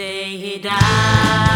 day he died.